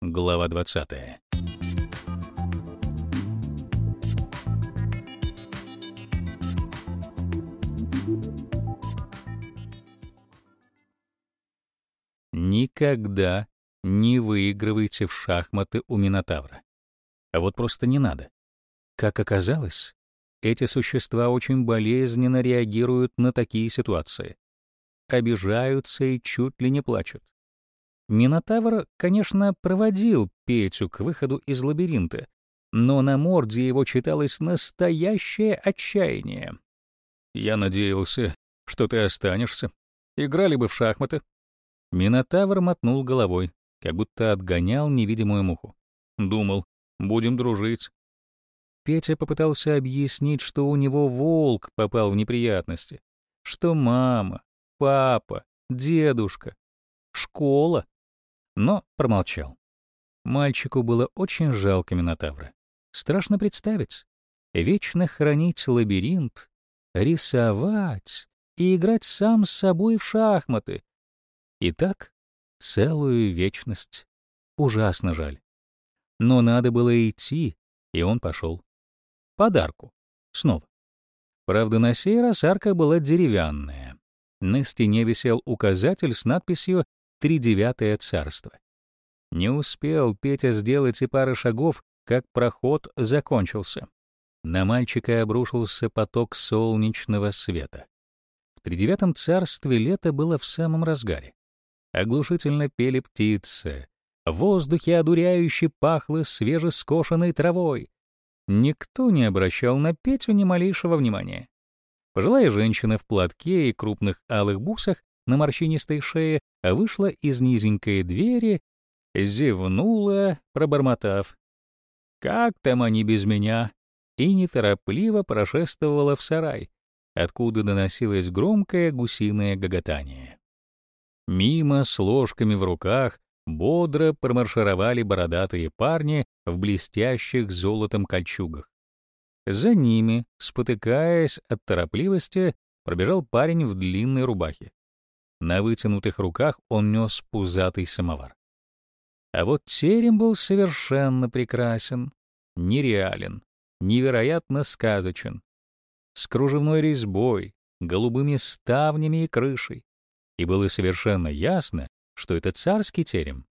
Глава 20. Никогда не выигрывайте в шахматы у Минотавра. А вот просто не надо. Как оказалось, эти существа очень болезненно реагируют на такие ситуации. Обижаются и чуть ли не плачут. Минотавр, конечно, проводил Петю к выходу из лабиринта, но на морде его читалось настоящее отчаяние. «Я надеялся, что ты останешься. Играли бы в шахматы». Минотавр мотнул головой, как будто отгонял невидимую муху. Думал, будем дружить. Петя попытался объяснить, что у него волк попал в неприятности, что мама, папа, дедушка, школа, но промолчал. Мальчику было очень жалко Минотавра. Страшно представить. Вечно хранить лабиринт, рисовать и играть сам с собой в шахматы. И так целую вечность. Ужасно жаль. Но надо было идти, и он пошел. Подарку. Снова. Правда, на сей раз арка была деревянная. На стене висел указатель с надписью «Тридевятое царство». Не успел Петя сделать и пары шагов, как проход закончился. На мальчика обрушился поток солнечного света. В тридевятом царстве лето было в самом разгаре. Оглушительно пели птицы. В воздухе одуряюще пахло свежескошенной травой. Никто не обращал на Петю ни малейшего внимания. Пожилая женщина в платке и крупных алых бусах на морщинистой шее вышла из низенькой двери, зевнула, пробормотав. «Как там они без меня?» и неторопливо прошествовала в сарай, откуда доносилось громкое гусиное гоготание. Мимо с ложками в руках бодро промаршировали бородатые парни в блестящих золотом кольчугах. За ними, спотыкаясь от торопливости, пробежал парень в длинной рубахе. На вытянутых руках он нес пузатый самовар. А вот терем был совершенно прекрасен, нереален, невероятно сказочен, с кружевной резьбой, голубыми ставнями и крышей. И было совершенно ясно, что это царский терем.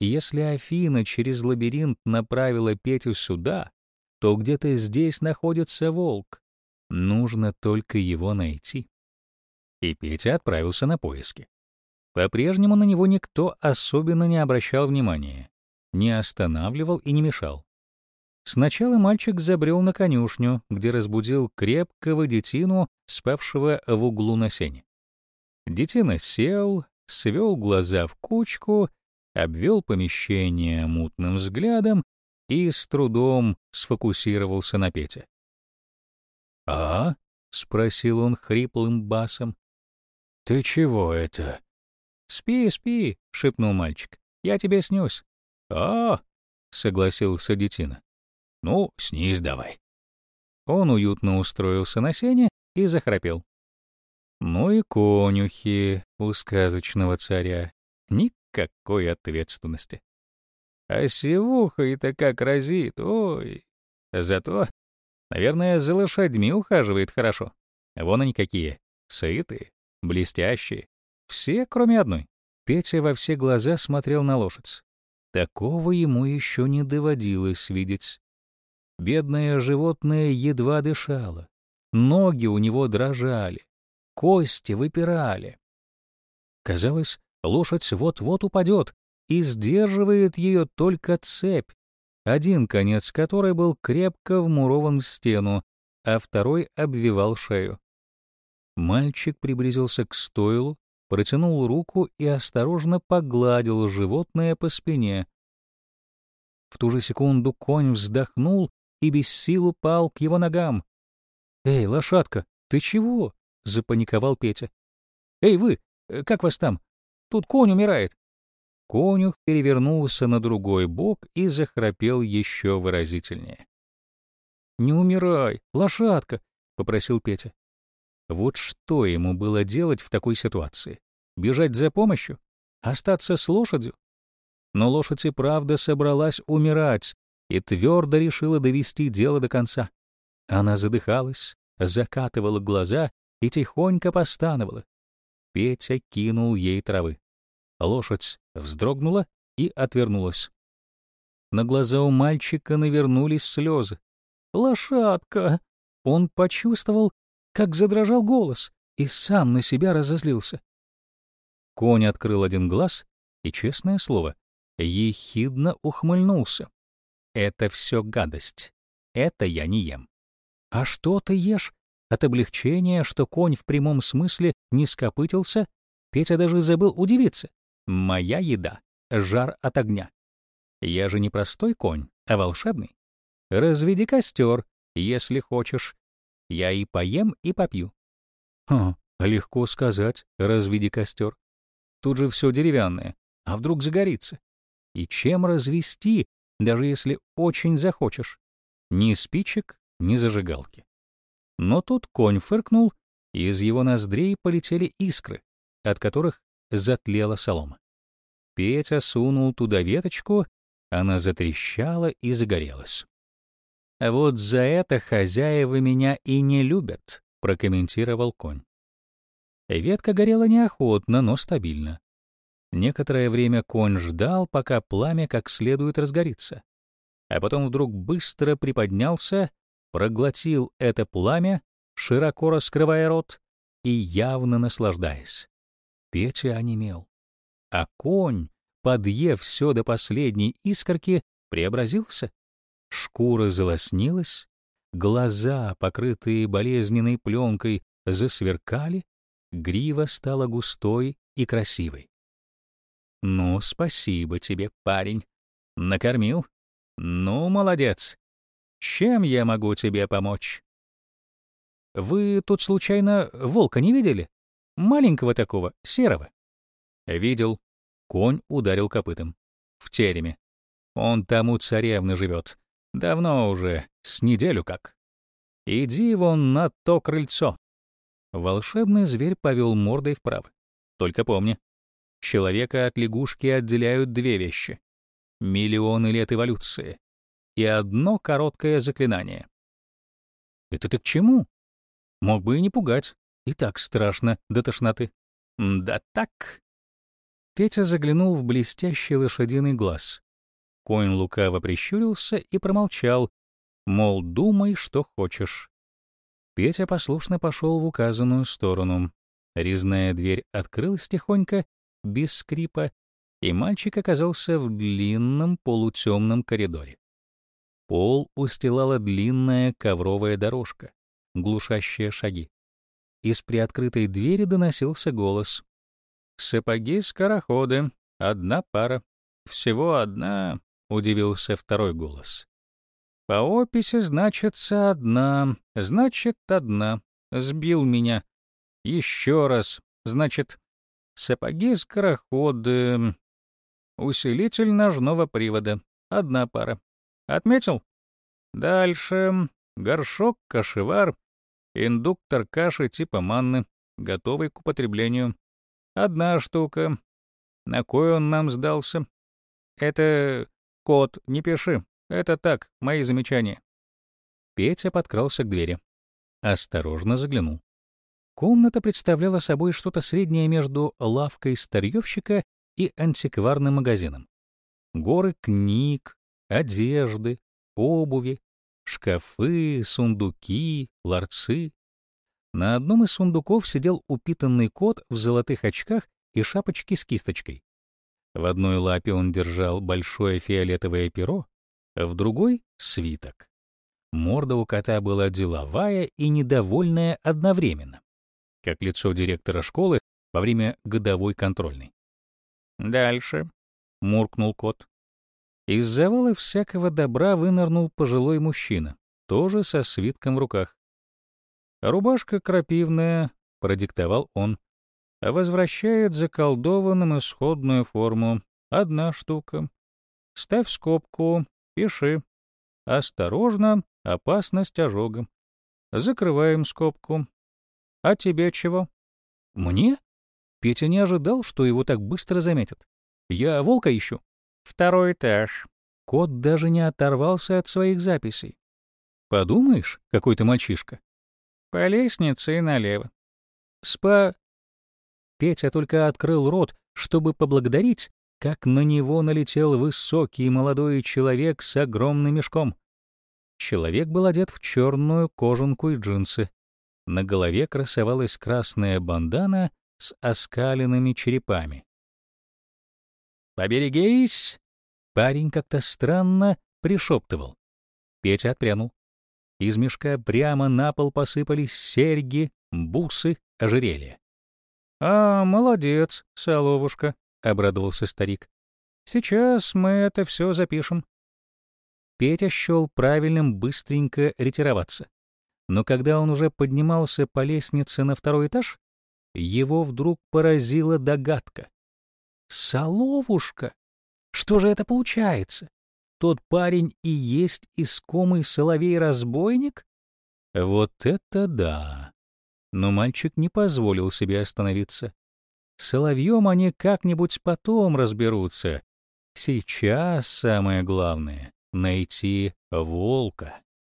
И если Афина через лабиринт направила Петю сюда, то где-то здесь находится волк. Нужно только его найти. И Петя отправился на поиски. По-прежнему на него никто особенно не обращал внимания, не останавливал и не мешал. Сначала мальчик забрел на конюшню, где разбудил крепкого детину, спавшего в углу на сене. Детина сел, свел глаза в кучку, обвел помещение мутным взглядом и с трудом сфокусировался на Пете. «А?» — спросил он хриплым басом. «Ты чего это?» «Спи, спи», — шепнул мальчик. «Я тебе снюсь». «А?» — согласился детина. «Ну, снись давай». Он уютно устроился на сене и захрапел. Ну и конюхи у сказочного царя. Никакой ответственности. А севуха-то как разит, ой. Зато, наверное, за лошадьми ухаживает хорошо. Вон они какие, сытые, блестящие. Все, кроме одной. Петя во все глаза смотрел на лошадь. Такого ему еще не доводилось видеть. Бедное животное едва дышало. Ноги у него дрожали, кости выпирали. Казалось, лошадь вот-вот упадет, и сдерживает ее только цепь, один конец которой был крепко вмурован в стену, а второй обвивал шею. Мальчик приблизился к стойлу, протянул руку и осторожно погладил животное по спине. В ту же секунду конь вздохнул и без сил упал к его ногам. «Эй, лошадка, ты чего?» — запаниковал Петя. «Эй, вы, как вас там? Тут конь умирает!» Конюх перевернулся на другой бок и захрапел еще выразительнее. «Не умирай, лошадка!» — попросил Петя. Вот что ему было делать в такой ситуации? Бежать за помощью? Остаться с лошадью? Но лошадь и правда собралась умирать и твердо решила довести дело до конца. Она задыхалась, закатывала глаза и тихонько постановала. Петя кинул ей травы. Лошадь вздрогнула и отвернулась. На глаза у мальчика навернулись слезы. «Лошадка!» Он почувствовал, как задрожал голос, и сам на себя разозлился. Конь открыл один глаз и, честное слово, ехидно ухмыльнулся. «Это все гадость. Это я не ем». «А что ты ешь?» От облегчения, что конь в прямом смысле не скопытился, Петя даже забыл удивиться. «Моя еда — жар от огня. Я же не простой конь, а волшебный. Разведи костер, если хочешь. Я и поем, и попью». «Хм, легко сказать, разведи костер. Тут же все деревянное, а вдруг загорится? И чем развести, даже если очень захочешь? Ни спичек, ни зажигалки. Но тут конь фыркнул, и из его ноздрей полетели искры, от которых затлела солома. Петя сунул туда веточку, она затрещала и загорелась. «А вот за это хозяева меня и не любят», — прокомментировал конь. Ветка горела неохотно, но стабильно. Некоторое время конь ждал, пока пламя как следует разгорится. А потом вдруг быстро приподнялся проглотил это пламя, широко раскрывая рот и явно наслаждаясь. Петя онемел. А конь, подъев все до последней искорки, преобразился. Шкура залоснилась, глаза, покрытые болезненной пленкой, засверкали, грива стала густой и красивой. «Ну, спасибо тебе, парень. Накормил? Ну, молодец. Чем я могу тебе помочь? Вы тут случайно волка не видели? Маленького такого, серого. Видел. Конь ударил копытом. В тереме. Он там у царевны живет. Давно уже, с неделю как. Иди вон на то крыльцо. Волшебный зверь повел мордой вправо. Только помни, человека от лягушки отделяют две вещи. Миллионы лет эволюции и одно короткое заклинание. Это ты к чему? Мог бы и не пугать. И так страшно до тошноты. Да так. Петя заглянул в блестящий лошадиный глаз. Конь лукаво прищурился и промолчал, мол, думай, что хочешь. Петя послушно пошел в указанную сторону. Резная дверь открылась тихонько, без скрипа, и мальчик оказался в длинном полутемном коридоре. Пол устилала длинная ковровая дорожка, глушащая шаги. Из приоткрытой двери доносился голос. «Сапоги-скороходы. Одна пара. Всего одна», — удивился второй голос. «По описи значится одна. Значит, одна. Сбил меня. Еще раз. Значит, сапоги-скороходы. Усилитель ножного привода. Одна пара. Отметил? Дальше. Горшок, кашевар, индуктор каши типа манны, готовый к употреблению. Одна штука. На кой он нам сдался? Это код, не пиши. Это так, мои замечания. Петя подкрался к двери. Осторожно заглянул. Комната представляла собой что-то среднее между лавкой старьевщика и антикварным магазином. Горы книг, одежды, обуви, шкафы, сундуки, ларцы. На одном из сундуков сидел упитанный кот в золотых очках и шапочке с кисточкой. В одной лапе он держал большое фиолетовое перо, а в другой — свиток. Морда у кота была деловая и недовольная одновременно, как лицо директора школы во время годовой контрольной. «Дальше», — муркнул кот. Из завала всякого добра вынырнул пожилой мужчина, тоже со свитком в руках. «Рубашка крапивная», — продиктовал он, — «возвращает заколдованным исходную форму. Одна штука. Ставь скобку, пиши. Осторожно, опасность ожога. Закрываем скобку. А тебе чего?» «Мне?» Петя не ожидал, что его так быстро заметят. «Я волка ищу». Второй этаж. Кот даже не оторвался от своих записей. Подумаешь, какой ты мальчишка. По лестнице и налево. Спа... Петя только открыл рот, чтобы поблагодарить, как на него налетел высокий молодой человек с огромным мешком. Человек был одет в черную кожанку и джинсы. На голове красовалась красная бандана с оскаленными черепами. «Поберегись!» Парень как-то странно пришептывал. Петя отпрянул. Из мешка прямо на пол посыпались серьги, бусы, ожерелья. «А, молодец, соловушка», — обрадовался старик. «Сейчас мы это все запишем». Петя счел правильным быстренько ретироваться. Но когда он уже поднимался по лестнице на второй этаж, его вдруг поразила догадка. «Соловушка! Что же это получается? Тот парень и есть искомый соловей-разбойник? Вот это да! Но мальчик не позволил себе остановиться. Соловьем они как-нибудь потом разберутся. Сейчас самое главное — найти волка.